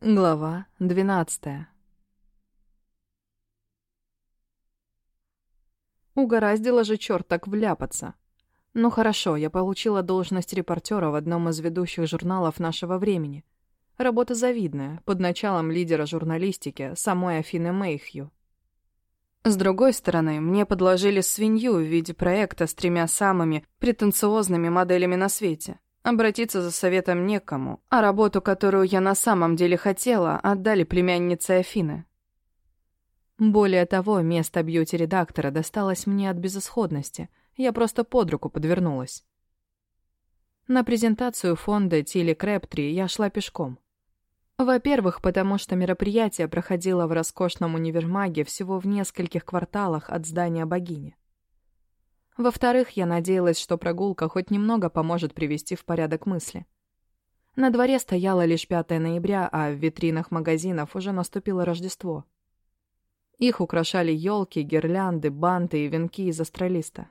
Глава двенадцатая. Угораздило же черт так вляпаться. Ну хорошо, я получила должность репортера в одном из ведущих журналов нашего времени. Работа завидная, под началом лидера журналистики, самой Афины Мейхью. С другой стороны, мне подложили свинью в виде проекта с тремя самыми претенциозными моделями на свете. Обратиться за советом некому, а работу, которую я на самом деле хотела, отдали племяннице Афины. Более того, место бьюти-редактора досталось мне от безысходности. Я просто под руку подвернулась. На презентацию фонда Тилли Крэптри я шла пешком. Во-первых, потому что мероприятие проходило в роскошном универмаге всего в нескольких кварталах от здания богини. Во-вторых, я надеялась, что прогулка хоть немного поможет привести в порядок мысли. На дворе стояло лишь 5 ноября, а в витринах магазинов уже наступило Рождество. Их украшали елки, гирлянды, банты и венки из астролиста.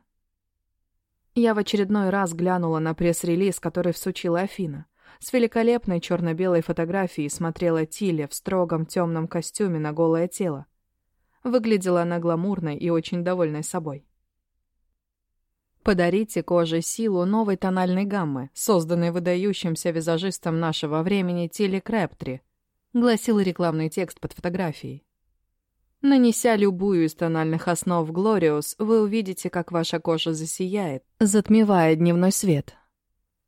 Я в очередной раз глянула на пресс-релиз, который всучила Афина. С великолепной черно-белой фотографией смотрела Тиле в строгом темном костюме на голое тело. Выглядела она гламурной и очень довольной собой. Подарите коже силу новой тональной гаммы, созданной выдающимся визажистом нашего времени Тилли Крэптри, гласил рекламный текст под фотографией. Нанеся любую из тональных основ Glorious, вы увидите, как ваша кожа засияет, затмевая дневной свет.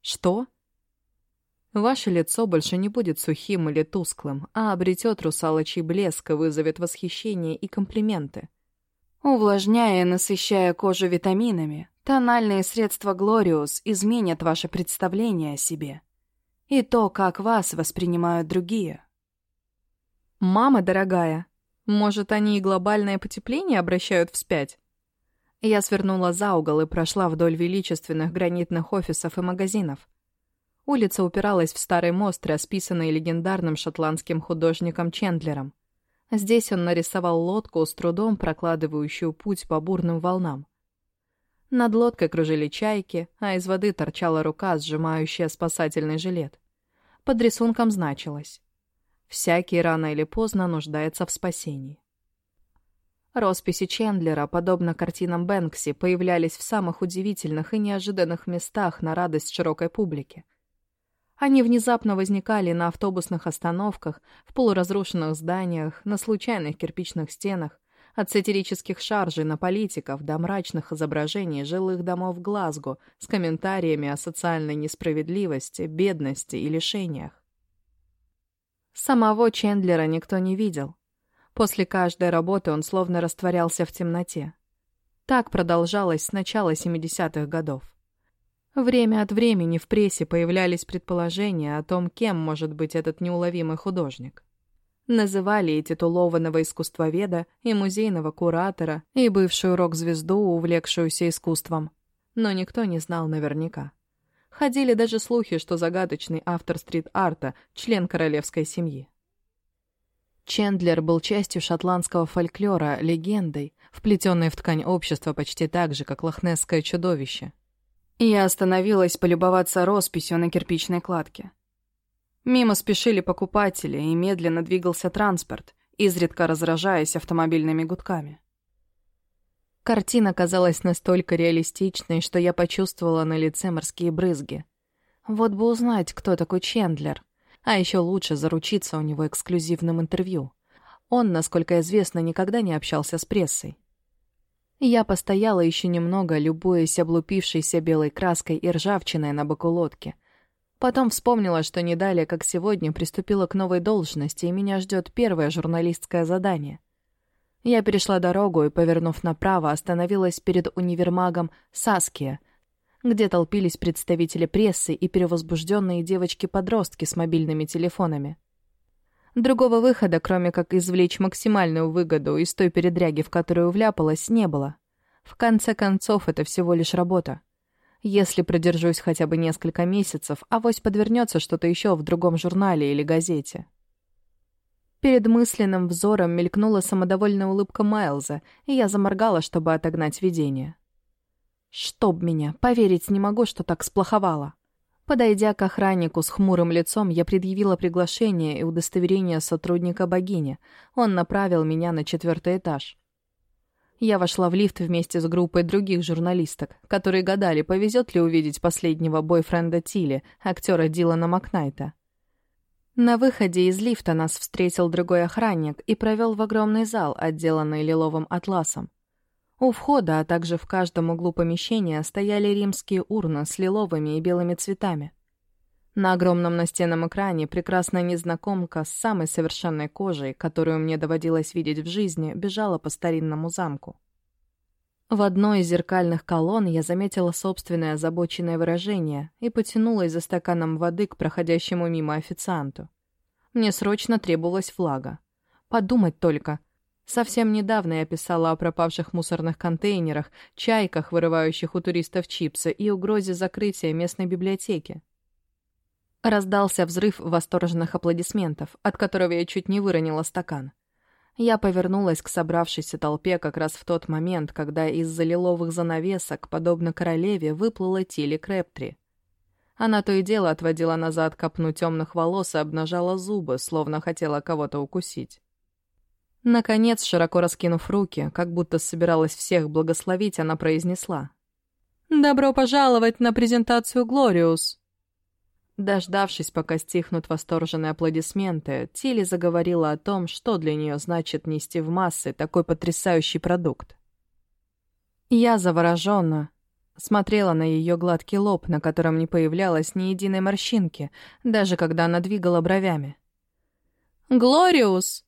Что? Ваше лицо больше не будет сухим или тусклым, а обретет русалочий блеск и вызовет восхищение и комплименты. Увлажняя и насыщая кожу витаминами, Тональные средства Глориус изменят ваше представление о себе и то, как вас воспринимают другие. «Мама дорогая, может, они и глобальное потепление обращают вспять?» Я свернула за угол и прошла вдоль величественных гранитных офисов и магазинов. Улица упиралась в старый мост, расписанный легендарным шотландским художником Чендлером. Здесь он нарисовал лодку, с трудом прокладывающую путь по бурным волнам. Над лодкой кружили чайки, а из воды торчала рука, сжимающая спасательный жилет. Под рисунком значилось «Всякий рано или поздно нуждается в спасении». Росписи Чендлера, подобно картинам Бэнкси, появлялись в самых удивительных и неожиданных местах на радость широкой публике. Они внезапно возникали на автобусных остановках, в полуразрушенных зданиях, на случайных кирпичных стенах, от сатирических шаржей на политиков до мрачных изображений жилых домов Глазго с комментариями о социальной несправедливости, бедности и лишениях. Самого Чендлера никто не видел. После каждой работы он словно растворялся в темноте. Так продолжалось с начала 70-х годов. Время от времени в прессе появлялись предположения о том, кем может быть этот неуловимый художник. Называли и титулованного искусствоведа, и музейного куратора, и бывшую рок-звезду, увлекшуюся искусством. Но никто не знал наверняка. Ходили даже слухи, что загадочный автор стрит-арта — член королевской семьи. Чендлер был частью шотландского фольклора, легендой, вплетенной в ткань общества почти так же, как лохнесское чудовище. Я остановилась полюбоваться росписью на кирпичной кладке. Мимо спешили покупатели, и медленно двигался транспорт, изредка разражаясь автомобильными гудками. Картина казалась настолько реалистичной, что я почувствовала на лице морские брызги. Вот бы узнать, кто такой Чендлер. А еще лучше заручиться у него эксклюзивным интервью. Он, насколько известно, никогда не общался с прессой. Я постояла еще немного, любуясь облупившейся белой краской и ржавчиной на боку лодки — Потом вспомнила, что не далее, как сегодня, приступила к новой должности, и меня ждет первое журналистское задание. Я перешла дорогу и, повернув направо, остановилась перед универмагом «Саския», где толпились представители прессы и перевозбужденные девочки-подростки с мобильными телефонами. Другого выхода, кроме как извлечь максимальную выгоду из той передряги, в которую вляпалась, не было. В конце концов, это всего лишь работа. Если продержусь хотя бы несколько месяцев, авось подвернется что-то еще в другом журнале или газете. Перед мысленным взором мелькнула самодовольная улыбка Майлза, и я заморгала, чтобы отогнать видение. «Чтоб меня! Поверить не могу, что так сплоховало!» Подойдя к охраннику с хмурым лицом, я предъявила приглашение и удостоверение сотрудника богини. Он направил меня на четвертый этаж. Я вошла в лифт вместе с группой других журналисток, которые гадали, повезет ли увидеть последнего бойфренда Тилли, актера Дилана Макнайта. На выходе из лифта нас встретил другой охранник и провел в огромный зал, отделанный лиловым атласом. У входа, а также в каждом углу помещения стояли римские урны с лиловыми и белыми цветами. На огромном настенном экране прекрасная незнакомка с самой совершенной кожей, которую мне доводилось видеть в жизни, бежала по старинному замку. В одной из зеркальных колонн я заметила собственное озабоченное выражение и потянулась за стаканом воды к проходящему мимо официанту. Мне срочно требовалась влага. Подумать только, Совсем недавно я писала о пропавших мусорных контейнерах, чайках, вырывающих у туристов чипсы, и угрозе закрытия местной библиотеки. Раздался взрыв восторженных аплодисментов, от которого я чуть не выронила стакан. Я повернулась к собравшейся толпе как раз в тот момент, когда из-за лиловых занавесок, подобно королеве, выплыла Тилли Крэптри. Она то и дело отводила назад копну темных волос и обнажала зубы, словно хотела кого-то укусить. Наконец, широко раскинув руки, как будто собиралась всех благословить, она произнесла. «Добро пожаловать на презентацию «Глориус». Дождавшись, пока стихнут восторженные аплодисменты, Тилли заговорила о том, что для нее значит нести в массы такой потрясающий продукт. Я завороженно смотрела на ее гладкий лоб, на котором не появлялось ни единой морщинки, даже когда она двигала бровями. «Глориус!»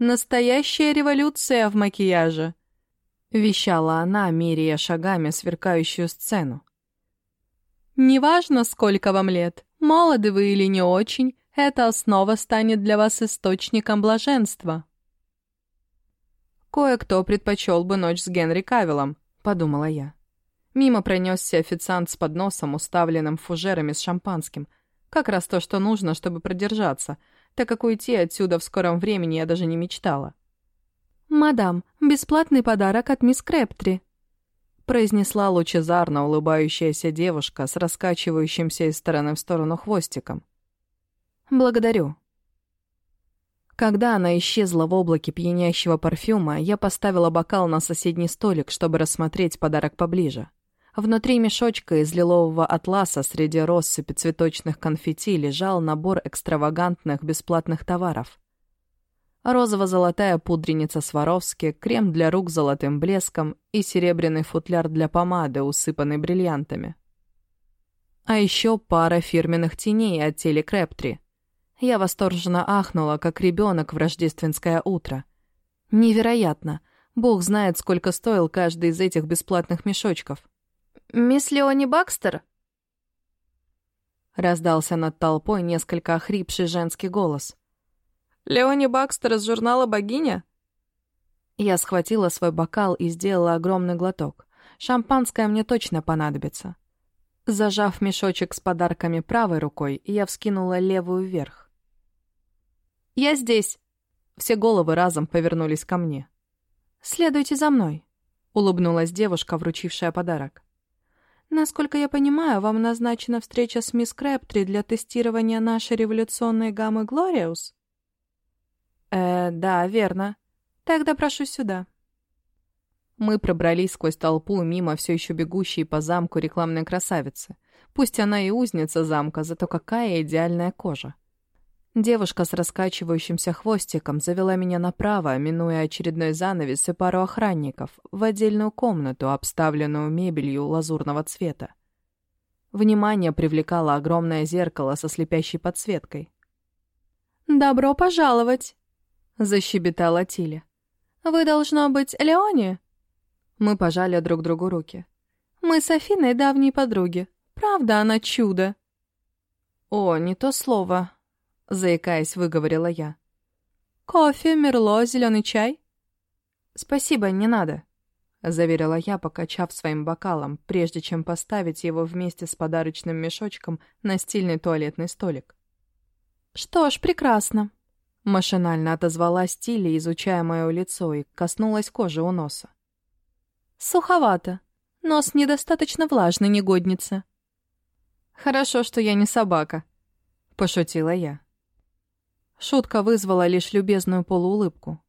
Настоящая революция в макияже!» — вещала она, меряя шагами сверкающую сцену. «Неважно, сколько вам лет, молоды вы или не очень, эта основа станет для вас источником блаженства». «Кое-кто предпочел бы ночь с Генри Кавиллом», — подумала я. Мимо пронесся официант с подносом, уставленным фужерами с шампанским. Как раз то, что нужно, чтобы продержаться — так как уйти отсюда в скором времени я даже не мечтала. «Мадам, бесплатный подарок от мисс Крэптри», произнесла лучезарно улыбающаяся девушка с раскачивающимся из стороны в сторону хвостиком. «Благодарю». Когда она исчезла в облаке пьянящего парфюма, я поставила бокал на соседний столик, чтобы рассмотреть подарок поближе. Внутри мешочка из лилового атласа среди россыпи цветочных конфетти лежал набор экстравагантных бесплатных товаров. Розово-золотая пудреница Сваровски, крем для рук с золотым блеском и серебряный футляр для помады, усыпанный бриллиантами. А еще пара фирменных теней от теле Крэптри. Я восторженно ахнула, как ребенок в рождественское утро. Невероятно! Бог знает, сколько стоил каждый из этих бесплатных мешочков. «Мисс Леони Бакстер?» Раздался над толпой несколько охрипший женский голос. «Леони Бакстер из журнала «Богиня»?» Я схватила свой бокал и сделала огромный глоток. Шампанское мне точно понадобится. Зажав мешочек с подарками правой рукой, я вскинула левую вверх. «Я здесь!» Все головы разом повернулись ко мне. «Следуйте за мной», — улыбнулась девушка, вручившая подарок. Насколько я понимаю, вам назначена встреча с мисс Крэптри для тестирования нашей революционной гаммы Глориус? Э, да, верно. Тогда прошу сюда. Мы пробрались сквозь толпу мимо все еще бегущей по замку рекламной красавицы. Пусть она и узница замка, зато какая идеальная кожа. Девушка с раскачивающимся хвостиком завела меня направо, минуя очередной занавес и пару охранников, в отдельную комнату, обставленную мебелью лазурного цвета. Внимание привлекало огромное зеркало со слепящей подсветкой. «Добро пожаловать!» — защебетала Тиля. «Вы, должно быть, Леони?» Мы пожали друг другу руки. «Мы с Афиной давние подруги. Правда, она чудо!» «О, не то слово!» — заикаясь, выговорила я. «Кофе, мерло, зеленый чай?» «Спасибо, не надо», — заверила я, покачав своим бокалом, прежде чем поставить его вместе с подарочным мешочком на стильный туалетный столик. «Что ж, прекрасно», — машинально отозвалась Тилли, изучая мое лицо, и коснулась кожи у носа. «Суховато. Нос недостаточно влажный, негодница». «Хорошо, что я не собака», — пошутила я. Шутка вызвала лишь любезную полуулыбку.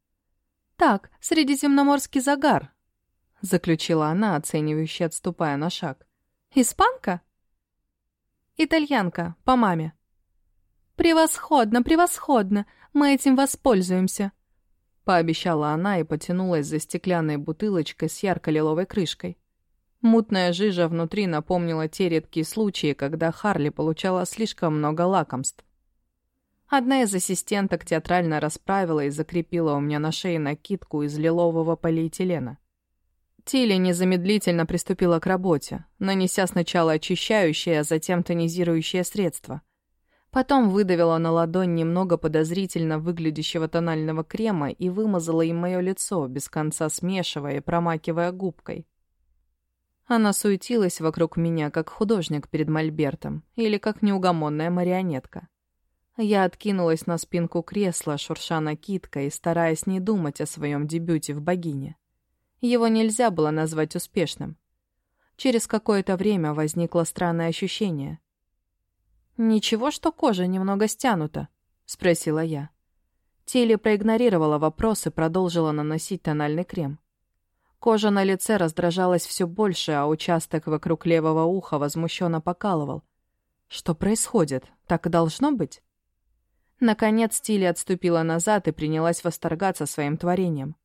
«Так, средиземноморский загар», — заключила она, оценивающе отступая на шаг. «Испанка?» «Итальянка, по маме». «Превосходно, превосходно! Мы этим воспользуемся!» Пообещала она и потянулась за стеклянной бутылочкой с ярко-лиловой крышкой. Мутная жижа внутри напомнила те редкие случаи, когда Харли получала слишком много лакомств. Одна из ассистенток театрально расправила и закрепила у меня на шее накидку из лилового полиэтилена. Тилли незамедлительно приступила к работе, нанеся сначала очищающее, а затем тонизирующее средство. Потом выдавила на ладонь немного подозрительно выглядящего тонального крема и вымазала им мое лицо, без конца смешивая и промакивая губкой. Она суетилась вокруг меня, как художник перед мольбертом или как неугомонная марионетка. Я откинулась на спинку кресла, шурша накидкой и стараясь не думать о своем дебюте в «Богине». Его нельзя было назвать успешным. Через какое-то время возникло странное ощущение. «Ничего, что кожа немного стянута?» — спросила я. Тилли проигнорировала вопрос и продолжила наносить тональный крем. Кожа на лице раздражалась все больше, а участок вокруг левого уха возмущенно покалывал. «Что происходит? Так должно быть?» Наконец Тилли отступила назад и принялась восторгаться своим творением.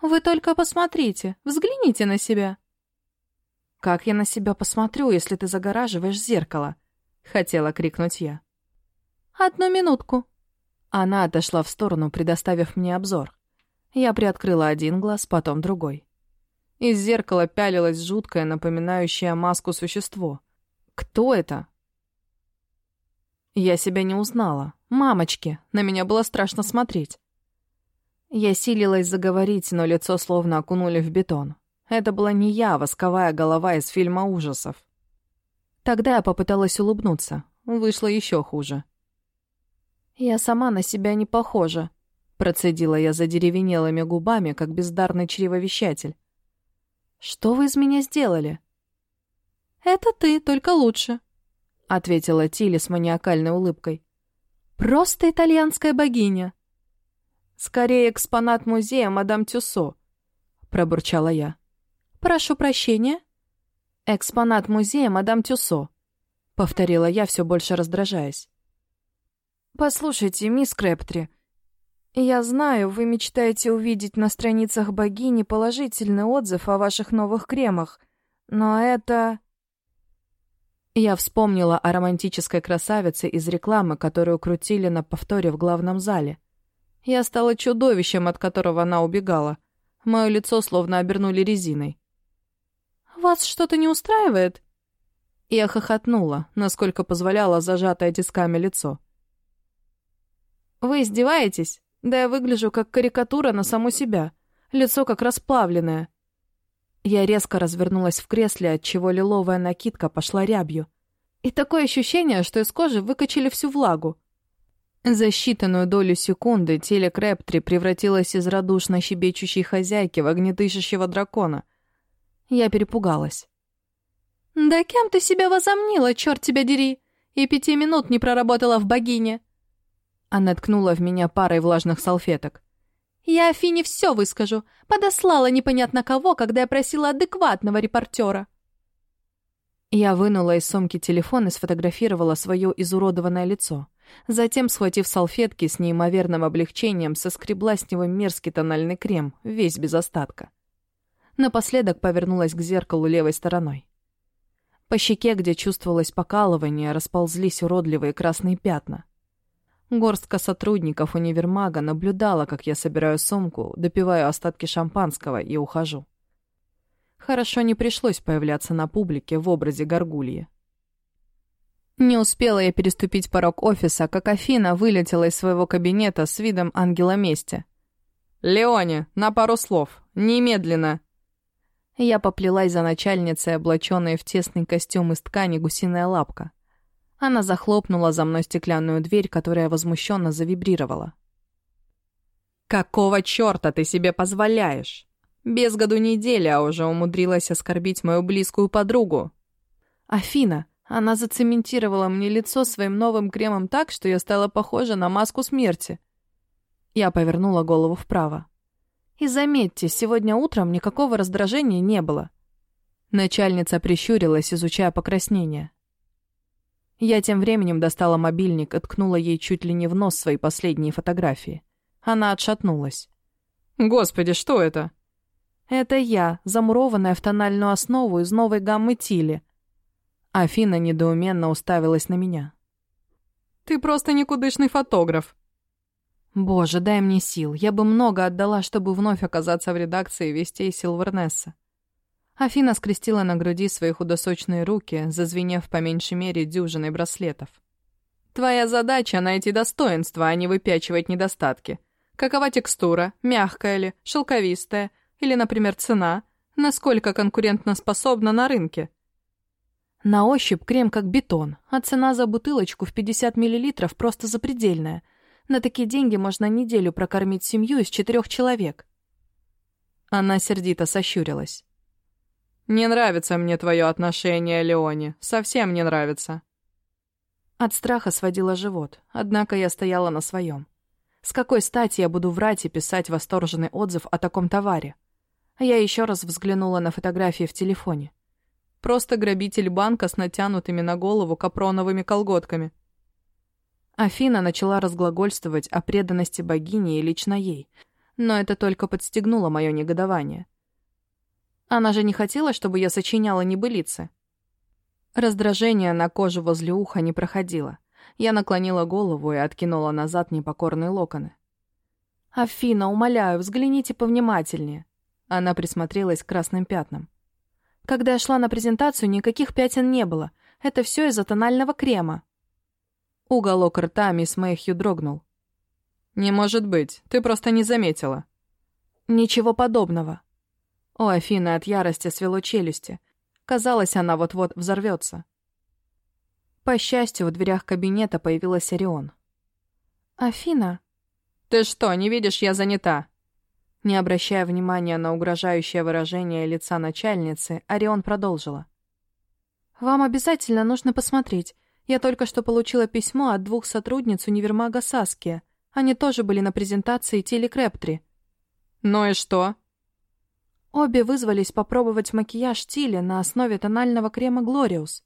«Вы только посмотрите, взгляните на себя!» «Как я на себя посмотрю, если ты загораживаешь зеркало?» — хотела крикнуть я. «Одну минутку!» Она отошла в сторону, предоставив мне обзор. Я приоткрыла один глаз, потом другой. Из зеркала пялилось жуткое, напоминающее маску существо. «Кто это?» Я себя не узнала. Мамочки, на меня было страшно смотреть. Я силилась заговорить, но лицо словно окунули в бетон. Это была не я, восковая голова из фильма ужасов. Тогда я попыталась улыбнуться. Вышло еще хуже. «Я сама на себя не похожа», — процедила я задеревенелыми губами, как бездарный чревовещатель. «Что вы из меня сделали?» «Это ты, только лучше», — ответила Тилли с маниакальной улыбкой. «Просто итальянская богиня». «Скорее экспонат музея мадам Тюссо», — пробурчала я. «Прошу прощения». «Экспонат музея мадам Тюссо», — повторила я, все больше раздражаясь. «Послушайте, мисс Крэптри, я знаю, вы мечтаете увидеть на страницах богини положительный отзыв о ваших новых кремах, но это...» Я вспомнила о романтической красавице из рекламы, которую крутили на повторе в главном зале. Я стала чудовищем, от которого она убегала. Мое лицо словно обернули резиной. «Вас что-то не устраивает?» Я хохотнула, насколько позволяло зажатое тисками лицо. «Вы издеваетесь? Да я выгляжу как карикатура на саму себя. Лицо как расплавленное. Я резко развернулась в кресле, отчего лиловая накидка пошла рябью. И такое ощущение, что из кожи выкачали всю влагу. За считанную долю секунды теле Крэптри превратилось из радушно щебечущей хозяйки в огнедышащего дракона. Я перепугалась. «Да кем ты себя возомнила, черт тебя дери! И пяти минут не проработала в богине!» Она ткнула в меня парой влажных салфеток. Я Афине все выскажу. Подослала непонятно кого, когда я просила адекватного репортера. Я вынула из сумки телефон и сфотографировала свое изуродованное лицо. Затем, схватив салфетки, с неимоверным облегчением соскребла с него мерзкий тональный крем, весь без остатка. Напоследок повернулась к зеркалу левой стороной. По щеке, где чувствовалось покалывание, расползлись уродливые красные пятна. Горстка сотрудников универмага наблюдала, как я собираю сумку, допиваю остатки шампанского и ухожу. Хорошо не пришлось появляться на публике в образе горгульи. Не успела я переступить порог офиса, как Афина вылетела из своего кабинета с видом ангела мести. «Леоне, на пару слов. Немедленно!» Я поплелась за начальницей, облаченной в тесный костюм из ткани гусиная лапка. Она захлопнула за мной стеклянную дверь, которая возмущенно завибрировала. «Какого черта ты себе позволяешь? Без году недели, а уже умудрилась оскорбить мою близкую подругу». «Афина, Она зацементировала мне лицо своим новым кремом так, что я стала похожа на маску смерти. Я повернула голову вправо. И заметьте, сегодня утром никакого раздражения не было. Начальница прищурилась, изучая покраснение. Я тем временем достала мобильник и ткнула ей чуть ли не в нос свои последние фотографии. Она отшатнулась. «Господи, что это?» «Это я, замурованная в тональную основу из новой гаммы Тили». Афина недоуменно уставилась на меня. «Ты просто никудышный фотограф». «Боже, дай мне сил. Я бы много отдала, чтобы вновь оказаться в редакции вестей Силвернесса». Афина скрестила на груди свои худосочные руки, зазвенев по меньшей мере дюжиной браслетов. «Твоя задача — найти достоинства, а не выпячивать недостатки. Какова текстура, мягкая ли, шелковистая, или, например, цена, насколько конкурентоспособна на рынке?» На ощупь крем как бетон, а цена за бутылочку в 50 мл просто запредельная. На такие деньги можно неделю прокормить семью из четырех человек. Она сердито сощурилась. «Не нравится мне твое отношение, Леони. Совсем не нравится». От страха сводила живот, однако я стояла на своем. С какой стати я буду врать и писать восторженный отзыв о таком товаре? Я еще раз взглянула на фотографии в телефоне. Просто грабитель банка с натянутыми на голову капроновыми колготками. Афина начала разглагольствовать о преданности богине и лично ей, но это только подстегнуло мое негодование. Она же не хотела, чтобы я сочиняла небылицы. Раздражение на коже возле уха не проходило. Я наклонила голову и откинула назад непокорные локоны. «Афина, умоляю, взгляните повнимательнее». Она присмотрелась к красным пятнам. «Когда я шла на презентацию, никаких пятен не было. Это все из-за тонального крема». Уголок рта мисс Мэйхью дрогнул. «Не может быть, ты просто не заметила». «Ничего подобного. У Афины от ярости свело челюсти. Казалось, она вот-вот взорвется. По счастью, в дверях кабинета появилась Орион. «Афина?» «Ты что, не видишь, я занята?» Не обращая внимания на угрожающее выражение лица начальницы, Орион продолжила. «Вам обязательно нужно посмотреть. Я только что получила письмо от двух сотрудниц универмага Саския. Они тоже были на презентации Телекрептри». «Ну и что?» Обе вызвались попробовать макияж Тили на основе тонального крема «Глориус».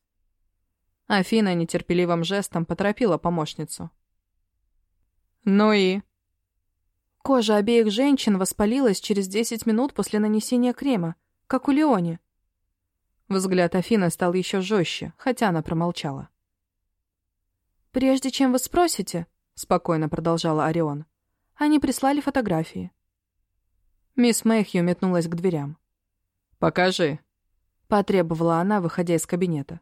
Афина нетерпеливым жестом поторопила помощницу. «Ну и?» Кожа обеих женщин воспалилась через 10 минут после нанесения крема, как у Леони. Взгляд Афины стал еще жестче, хотя она промолчала. «Прежде чем вы спросите», — спокойно продолжала Орион, — «они прислали фотографии. Мисс Мэйхью метнулась к дверям. «Покажи», — потребовала она, выходя из кабинета.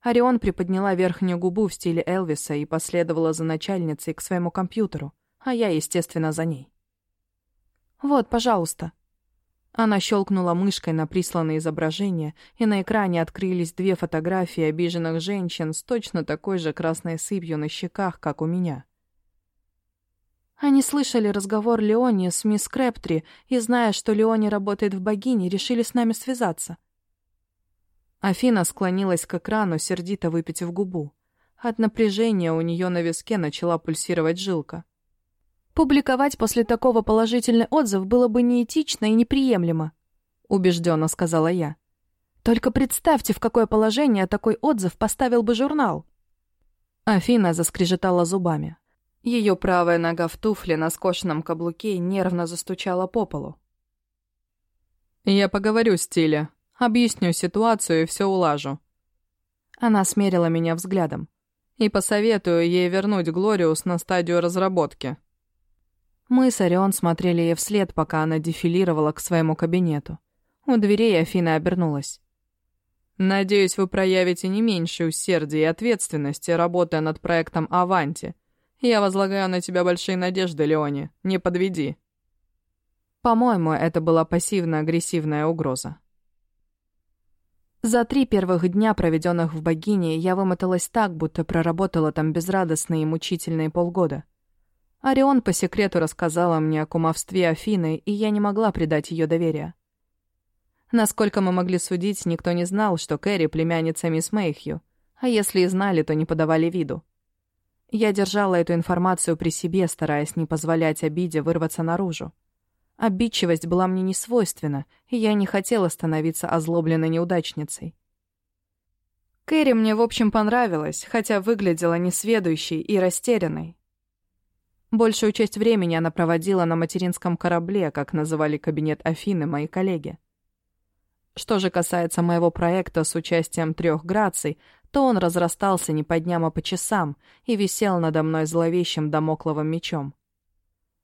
Орион приподняла верхнюю губу в стиле Элвиса и последовала за начальницей к своему компьютеру, а я, естественно, за ней. «Вот, пожалуйста». Она щелкнула мышкой на присланное изображение, и на экране открылись две фотографии обиженных женщин с точно такой же красной сыпью на щеках, как у меня. Они слышали разговор Леони с мисс Крэптри и, зная, что Леони работает в богине, решили с нами связаться. Афина склонилась к экрану, сердито выпитив губу. От напряжения у нее на виске начала пульсировать жилка. «Публиковать после такого положительный отзыв было бы неэтично и неприемлемо», — убежденно сказала я. «Только представьте, в какое положение такой отзыв поставил бы журнал». Афина заскрежетала зубами. Ее правая нога в туфле на скошенном каблуке нервно застучала по полу. «Я поговорю с Тиле, объясню ситуацию и все улажу». Она смерила меня взглядом. «И посоветую ей вернуть Глориус на стадию разработки». Мы с Орион смотрели ей вслед, пока она дефилировала к своему кабинету. У дверей Афина обернулась. «Надеюсь, вы проявите не меньше усердия и ответственности, работая над проектом «Аванти», я возлагаю на тебя большие надежды, Леони. Не подведи». По-моему, это была пассивно-агрессивная угроза. За три первых дня, проведенных в богине, я вымоталась так, будто проработала там безрадостные и мучительные полгода. Орион по секрету рассказала мне о кумовстве Афины, и я не могла предать ее доверие. Насколько мы могли судить, никто не знал, что Кэрри — племянница мисс Мэйхью, А если и знали, то не подавали виду. Я держала эту информацию при себе, стараясь не позволять обиде вырваться наружу. Обидчивость была мне не свойственна, и я не хотела становиться озлобленной неудачницей. Кэрри мне, в общем, понравилась, хотя выглядела несведущей и растерянной. Большую часть времени она проводила на материнском корабле, как называли кабинет Афины мои коллеги. Что же касается моего проекта с участием трех граций, то он разрастался не по дням, а по часам и висел надо мной зловещим домокловым мечом.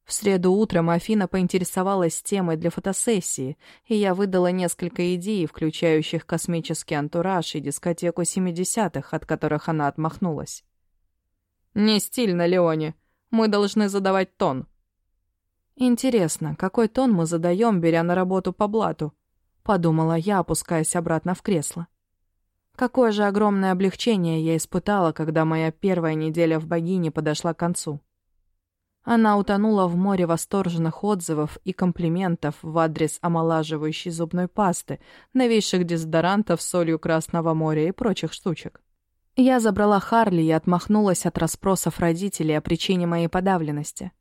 В среду утром Афина поинтересовалась темой для фотосессии, и я выдала несколько идей, включающих космический антураж и дискотеку 70-х, от которых она отмахнулась. «Не стильно, Леони. Мы должны задавать тон». «Интересно, какой тон мы задаем, беря на работу по блату?» — подумала я, опускаясь обратно в кресло. Какое же огромное облегчение я испытала, когда моя первая неделя в богине подошла к концу. Она утонула в море восторженных отзывов и комплиментов в адрес омолаживающей зубной пасты, новейших дезодорантов с солью Красного моря и прочих штучек. Я забрала Харли и отмахнулась от расспросов родителей о причине моей подавленности.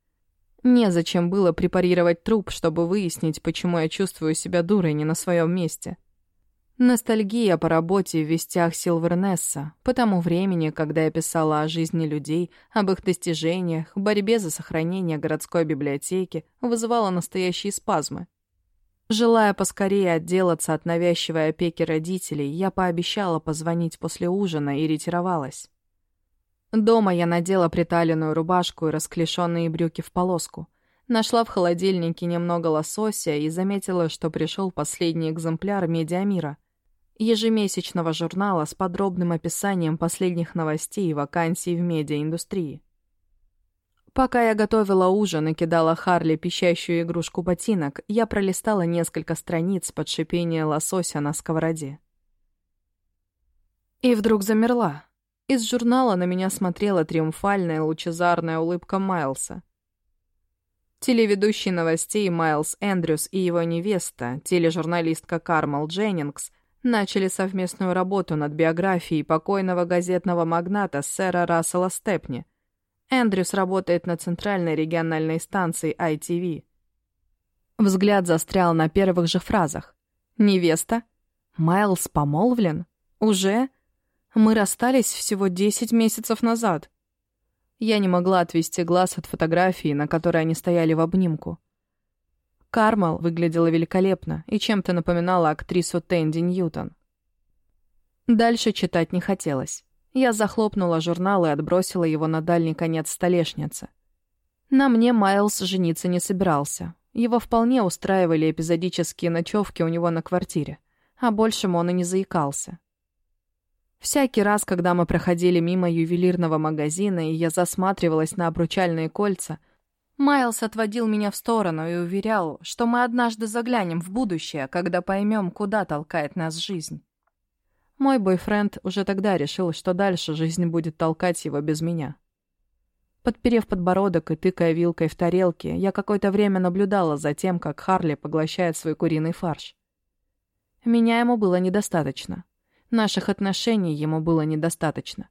Незачем было препарировать труп, чтобы выяснить, почему я чувствую себя дурой не на своем месте. Ностальгия по работе в вестях Силвернесса, по тому времени, когда я писала о жизни людей, об их достижениях, борьбе за сохранение городской библиотеки, вызывала настоящие спазмы. Желая поскорее отделаться от навязчивой опеки родителей, я пообещала позвонить после ужина и ретировалась. Дома я надела приталенную рубашку и расклешенные брюки в полоску. Нашла в холодильнике немного лосося и заметила, что пришел последний экземпляр «Медиамира», ежемесячного журнала с подробным описанием последних новостей и вакансий в медиаиндустрии. Пока я готовила ужин и кидала Харли пищащую игрушку ботинок, я пролистала несколько страниц под шипение лосося на сковороде. И вдруг замерла. Из журнала на меня смотрела триумфальная лучезарная улыбка Майлса. Телеведущий новостей Майлз Эндрюс и его невеста, тележурналистка Кармел Дженнингс, начали совместную работу над биографией покойного газетного магната сэра Рассела Степни. Эндрюс работает на центральной региональной станции ITV. Взгляд застрял на первых же фразах. «Невеста? Майлз помолвлен? Уже? Мы расстались всего 10 месяцев назад». Я не могла отвести глаз от фотографии, на которой они стояли в обнимку. Кармал выглядела великолепно и чем-то напоминала актрису Тэнди Ньютон. Дальше читать не хотелось. Я захлопнула журнал и отбросила его на дальний конец столешницы. На мне Майлз жениться не собирался. Его вполне устраивали эпизодические ночевки у него на квартире, а большему он и не заикался. Всякий раз, когда мы проходили мимо ювелирного магазина, и я засматривалась на обручальные кольца — Майлз отводил меня в сторону и уверял, что мы однажды заглянем в будущее, когда поймем, куда толкает нас жизнь. Мой бойфренд уже тогда решил, что дальше жизнь будет толкать его без меня. Подперев подбородок и тыкая вилкой в тарелке, я какое-то время наблюдала за тем, как Харли поглощает свой куриный фарш. Меня ему было недостаточно. Наших отношений ему было недостаточно.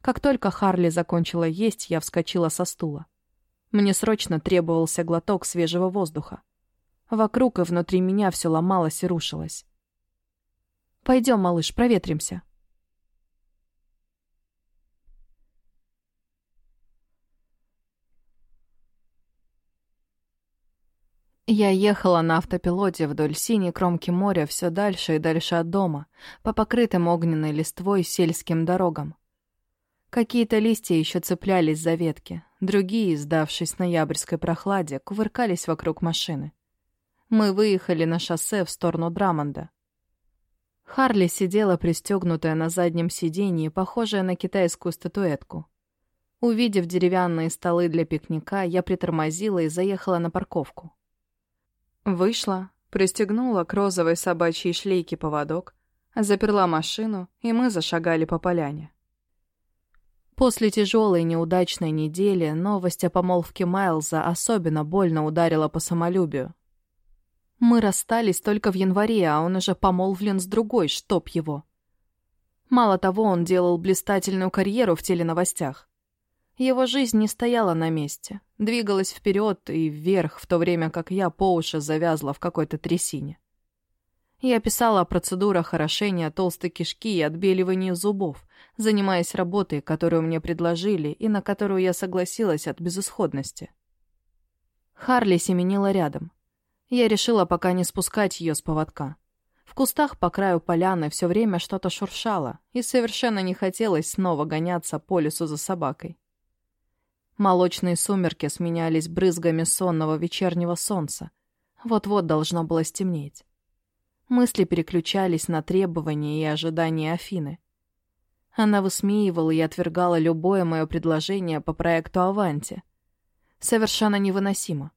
Как только Харли закончила есть, я вскочила со стула. Мне срочно требовался глоток свежего воздуха. Вокруг и внутри меня все ломалось и рушилось. «Пойдем, малыш, проветримся». Я ехала на автопилоте вдоль синей кромки моря все дальше и дальше от дома, по покрытым огненной листвой сельским дорогам. Какие-то листья еще цеплялись за ветки, другие, сдавшись ноябрьской прохладе, кувыркались вокруг машины. Мы выехали на шоссе в сторону Драмонда. Харли сидела пристегнутая на заднем сиденье, похожая на китайскую статуэтку. Увидев деревянные столы для пикника, я притормозила и заехала на парковку. Вышла, пристегнула к розовой собачьей шлейке поводок, заперла машину, и мы зашагали по поляне. После тяжелой неудачной недели новость о помолвке Майлза особенно больно ударила по самолюбию. Мы расстались только в январе, а он уже помолвлен с другой, чтоб его. Мало того, он делал блистательную карьеру в теленовостях. Его жизнь не стояла на месте, двигалась вперед и вверх, в то время как я по уши завязла в какой-то трясине. Я писала о процедурах орошения толстой кишки и отбеливании зубов, занимаясь работой, которую мне предложили и на которую я согласилась от безысходности. Харли семенила рядом. Я решила пока не спускать ее с поводка. В кустах по краю поляны все время что-то шуршало, и совершенно не хотелось снова гоняться по лесу за собакой. Молочные сумерки сменялись брызгами сонного вечернего солнца. Вот-вот должно было стемнеть. Мысли переключались на требования и ожидания Афины. Она высмеивала и отвергала любое мое предложение по проекту «Аванти». Совершенно невыносимо.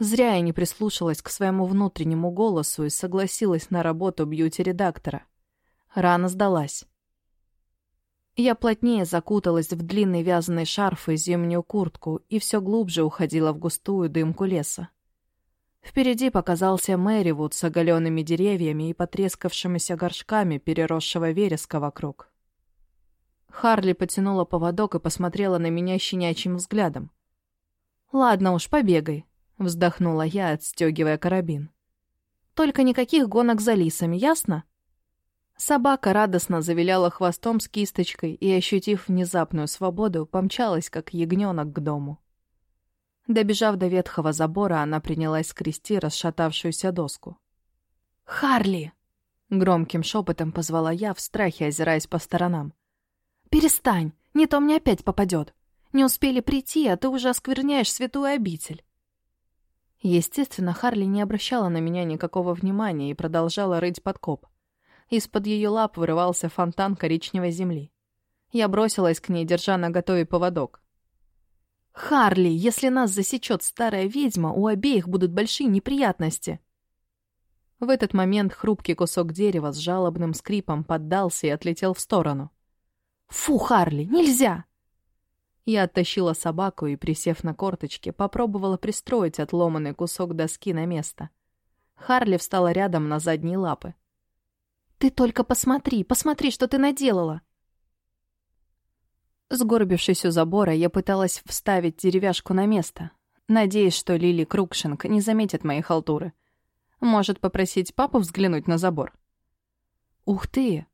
Зря я не прислушалась к своему внутреннему голосу и согласилась на работу бьюти-редактора. Рано сдалась. Я плотнее закуталась в длинный вязаный шарф и зимнюю куртку и все глубже уходила в густую дымку леса. Впереди показался Мэривуд с оголенными деревьями и потрескавшимися горшками переросшего вереска вокруг. Харли потянула поводок и посмотрела на меня щенячьим взглядом. «Ладно уж, побегай», — вздохнула я, отстегивая карабин. «Только никаких гонок за лисами, ясно?» Собака радостно завиляла хвостом с кисточкой и, ощутив внезапную свободу, помчалась, как ягненок, к дому. Добежав до ветхого забора, она принялась скрести расшатавшуюся доску. «Харли!» — громким шепотом позвала я, в страхе озираясь по сторонам. «Перестань! Не то мне опять попадет! Не успели прийти, а ты уже оскверняешь святую обитель!» Естественно, Харли не обращала на меня никакого внимания и продолжала рыть подкоп. Из-под ее лап вырывался фонтан коричневой земли. Я бросилась к ней, держа на готове поводок. «Харли, если нас засечет старая ведьма, у обеих будут большие неприятности!» В этот момент хрупкий кусок дерева с жалобным скрипом поддался и отлетел в сторону. «Фу, Харли, нельзя!» Я оттащила собаку и, присев на корточки, попробовала пристроить отломанный кусок доски на место. Харли встала рядом на задние лапы. «Ты только посмотри, посмотри, что ты наделала!» Сгорбившись у забора, я пыталась вставить деревяшку на место, надеясь, что Лили Крукшинг не заметит моей халтуры. Может попросить папу взглянуть на забор? Ух ты!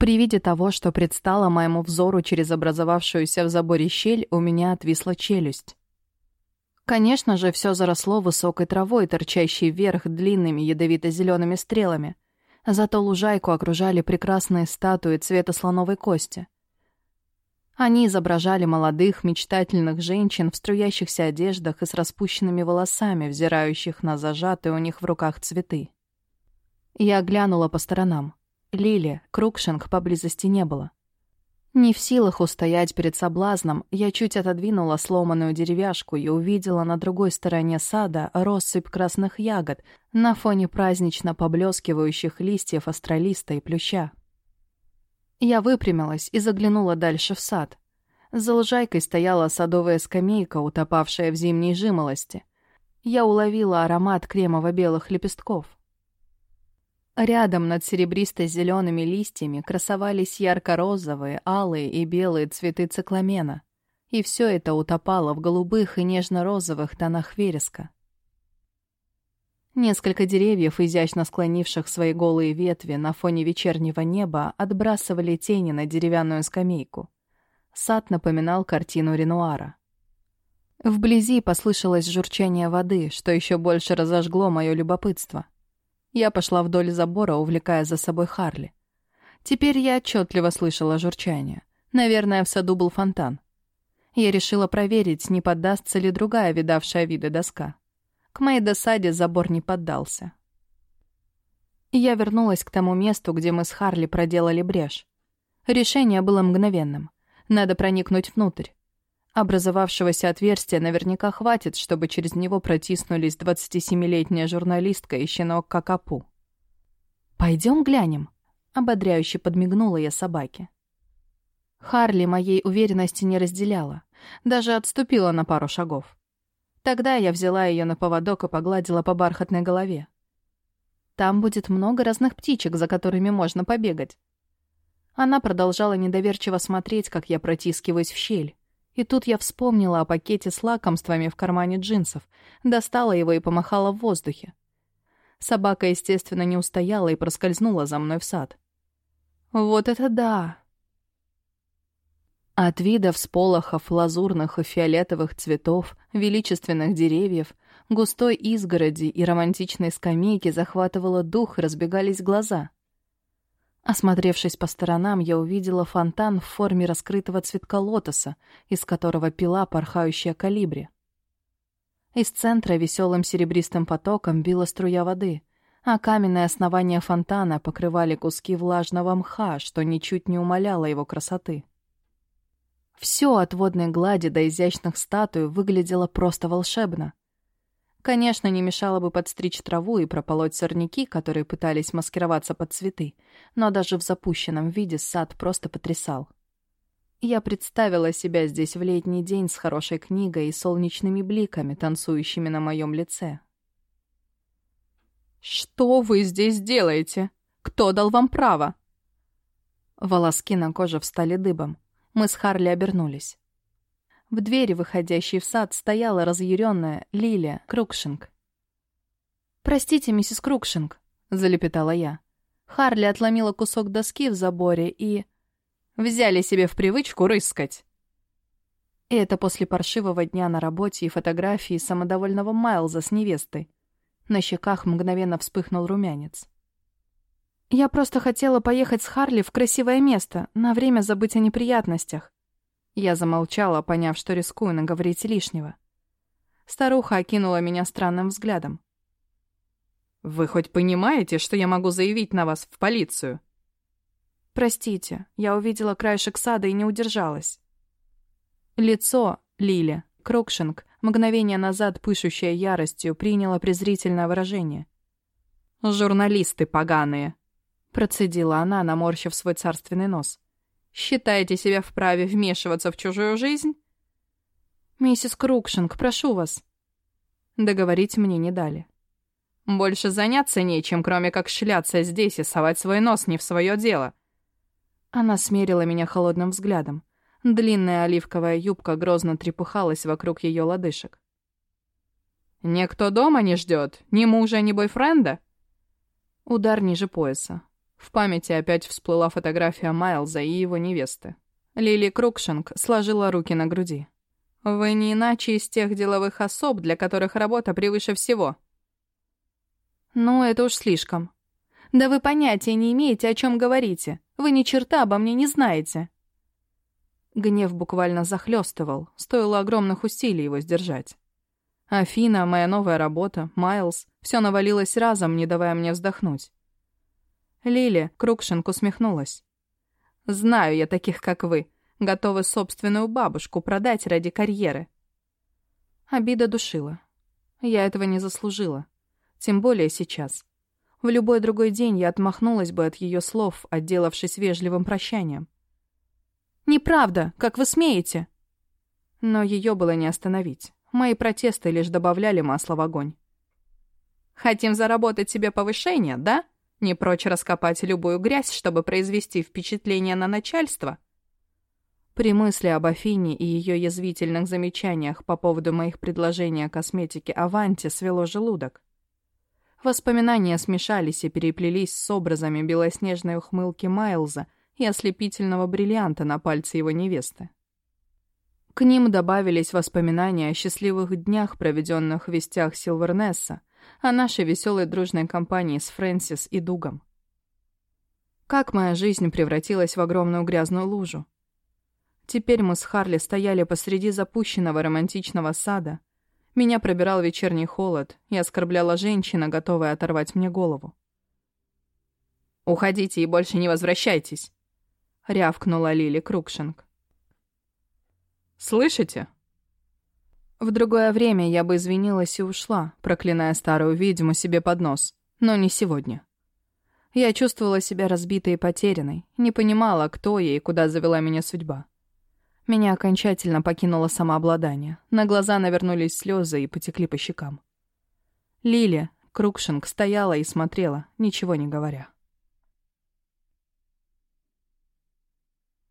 При виде того, что предстало моему взору через образовавшуюся в заборе щель, у меня отвисла челюсть. Конечно же, все заросло высокой травой, торчащей вверх длинными ядовито-зелеными стрелами — Зато лужайку окружали прекрасные статуи цвета слоновой кости. Они изображали молодых, мечтательных женщин в струящихся одеждах и с распущенными волосами, взирающих на зажатые у них в руках цветы. Я глянула по сторонам. Лили, Крукшинг поблизости не было. Не в силах устоять перед соблазном, я чуть отодвинула сломанную деревяшку и увидела на другой стороне сада россыпь красных ягод на фоне празднично поблескивающих листьев астролиста и плюща. Я выпрямилась и заглянула дальше в сад. За лужайкой стояла садовая скамейка, утопавшая в зимней жимолости. Я уловила аромат кремово-белых лепестков. Рядом над серебристо-зелеными листьями красовались ярко-розовые, алые и белые цветы цикламена. И все это утопало в голубых и нежно-розовых тонах вереска. Несколько деревьев, изящно склонивших свои голые ветви на фоне вечернего неба, отбрасывали тени на деревянную скамейку. Сад напоминал картину Ренуара. Вблизи послышалось журчание воды, что еще больше разожгло мое любопытство — я пошла вдоль забора, увлекая за собой Харли. Теперь я отчетливо слышала журчание. Наверное, в саду был фонтан. Я решила проверить, не поддастся ли другая видавшая виды доска. К моей досаде забор не поддался. Я вернулась к тому месту, где мы с Харли проделали брешь. Решение было мгновенным. Надо проникнуть внутрь. Образовавшегося отверстия наверняка хватит, чтобы через него протиснулись 27-летняя журналистка и щенок Какапу. «Пойдем глянем», — ободряюще подмигнула я собаке. Харли моей уверенности не разделяла, даже отступила на пару шагов. Тогда я взяла ее на поводок и погладила по бархатной голове. «Там будет много разных птичек, за которыми можно побегать», Она продолжала недоверчиво смотреть, как я протискиваюсь в щель. И тут я вспомнила о пакете с лакомствами в кармане джинсов, достала его и помахала в воздухе. Собака, естественно, не устояла и проскользнула за мной в сад. «Вот это да!» От вида всполохов лазурных и фиолетовых цветов, величественных деревьев, густой изгороди и романтичной скамейки захватывало дух и разбегались глаза. Осмотревшись по сторонам, я увидела фонтан в форме раскрытого цветка лотоса, из которого пила порхающая калибри. Из центра веселым серебристым потоком била струя воды, а каменное основание фонтана покрывали куски влажного мха, что ничуть не умаляло его красоты. Все от водной глади до изящных статуй выглядело просто волшебно. Конечно, не мешало бы подстричь траву и прополоть сорняки, которые пытались маскироваться под цветы, но даже в запущенном виде сад просто потрясал. Я представила себя здесь в летний день с хорошей книгой и солнечными бликами, танцующими на моем лице. «Что вы здесь делаете? Кто дал вам право?» Волоски на коже встали дыбом. Мы с Харли обернулись. В двери, выходящей в сад, стояла разъяренная Лилия Крукшинг. «Простите, миссис Крукшинг», — залепетала я. Харли отломила кусок доски в заборе и... Взяли себе в привычку рыскать. И это после паршивого дня на работе и фотографии самодовольного Майлза с невестой. На щеках мгновенно вспыхнул румянец. «Я просто хотела поехать с Харли в красивое место, на время забыть о неприятностях. Я замолчала, поняв, что рискую наговорить лишнего. Старуха окинула меня странным взглядом. «Вы хоть понимаете, что я могу заявить на вас в полицию?» «Простите, я увидела краешек сада и не удержалась». Лицо Лили, Крокшинг, мгновение назад пышущее яростью, приняло презрительное выражение. «Журналисты поганые!» Процедила она, наморщив свой царственный нос. Считаете себя вправе вмешиваться в чужую жизнь? Миссис Крукшинг, прошу вас. Договорить мне не дали. Больше заняться нечем, кроме как шляться здесь и совать свой нос не в свое дело. Она смерила меня холодным взглядом. Длинная оливковая юбка грозно трепыхалась вокруг ее лодыжек. «Никто дома не ждет? Ни мужа, ни бойфренда?» Удар ниже пояса. В памяти опять всплыла фотография Майлза и его невесты. Лили Крукшинг сложила руки на груди. «Вы не иначе из тех деловых особ, для которых работа превыше всего». «Ну, это уж слишком. Да вы понятия не имеете, о чем говорите. Вы ни черта обо мне не знаете». Гнев буквально захлестывал, стоило огромных усилий его сдержать. Афина, моя новая работа, Майлз — все навалилось разом, не давая мне вздохнуть. Лили Крукшинг усмехнулась. «Знаю я таких, как вы, готовы собственную бабушку продать ради карьеры». Обида душила. Я этого не заслужила. Тем более сейчас. В любой другой день я отмахнулась бы от ее слов, отделавшись вежливым прощанием. «Неправда! Как вы смеете?» Но ее было не остановить. Мои протесты лишь добавляли масла в огонь. «Хотим заработать себе повышение, да?» Не прочь раскопать любую грязь, чтобы произвести впечатление на начальство. При мысли об Афине и ее язвительных замечаниях по поводу моих предложений о косметике Аванти свело желудок. Воспоминания смешались и переплелись с образами белоснежной ухмылки Майлза и ослепительного бриллианта на пальце его невесты. К ним добавились воспоминания о счастливых днях, проведенных в вестях Силвернесса, о нашей веселой дружной компании с Фрэнсис и Дугом. Как моя жизнь превратилась в огромную грязную лужу. Теперь мы с Харли стояли посреди запущенного романтичного сада. Меня пробирал вечерний холод, и оскорбляла женщина, готовая оторвать мне голову. «Уходите и больше не возвращайтесь!» — рявкнула Лили Крукшинг. «Слышите?» В другое время я бы извинилась и ушла, проклиная старую ведьму себе под нос. Но не сегодня. Я чувствовала себя разбитой и потерянной, не понимала, кто я и куда завела меня судьба. Меня окончательно покинуло самообладание. На глаза навернулись слезы и потекли по щекам. Лили, Крукшинг, стояла и смотрела, ничего не говоря.